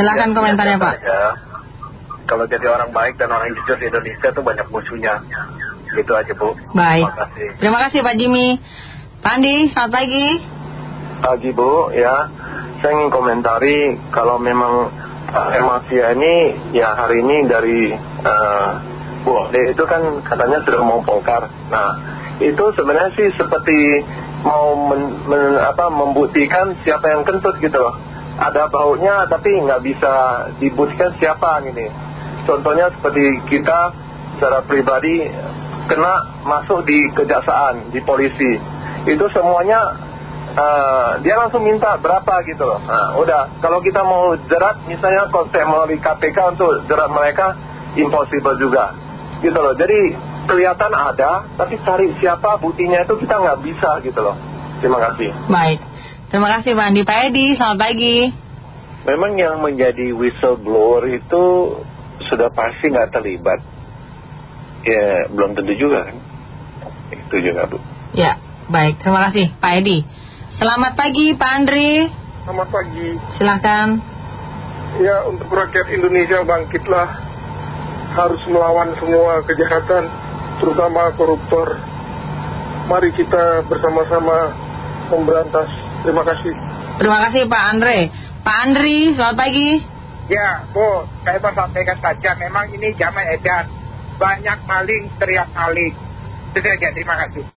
Silakan Ya, komentarnya biasa Pak. aja. Kalau jadi orang baik dan orang jujur di Indonesia tuh banyak musuhnya. Gitu aja Bu. Baik. Terima kasih. Terima kasih Pak Jimmy. Pak Andi, selamat pagi. Pagi Bu, ya saya ingin komentari kalau memang Pak Mafia ini ya hari ini dari eh, Bu Ode itu kan katanya sudah mau bongkar. Nah itu sebenarnya sih seperti mau men- men- apa, membuktikan siapa yang kentut gitu loh. Ada baunya tapi nggak bisa dibuktikan siapa gini. Contohnya seperti kita secara pribadi kena masuk di kejaksaan, di polisi. Itu semuanya eh, dia langsung minta berapa gitu loh. Nah, udah. Kalau kita mau jerat, misalnya konsep melalui KPK untuk jerat mereka, impossible juga. Gitu loh. Jadi kelihatan ada, tapi cari siapa buktinya itu kita nggak bisa gitu loh. Terima kasih. Baik. Terima kasih Pak Andi. Pak Edi, selamat pagi. Memang yang menjadi whistleblower itu sudah pasti nggak terlibat. Ya, belum tentu juga kan. Itu juga, Bu. Ya, baik. Terima kasih Pak Edi. Selamat pagi Pak Andri. Selamat pagi. Silakan. Ya, untuk rakyat Indonesia bangkitlah. Harus melawan semua kejahatan, terutama koruptor. Mari kita bersama-sama memberantas. Terima kasih. Terima kasih Pak Andre. Pak Andri, selamat pagi. Ya, Bu, saya mau sampaikan saja, memang ini zaman edan. Banyak maling teriak maling. Itu saja, terima kasih.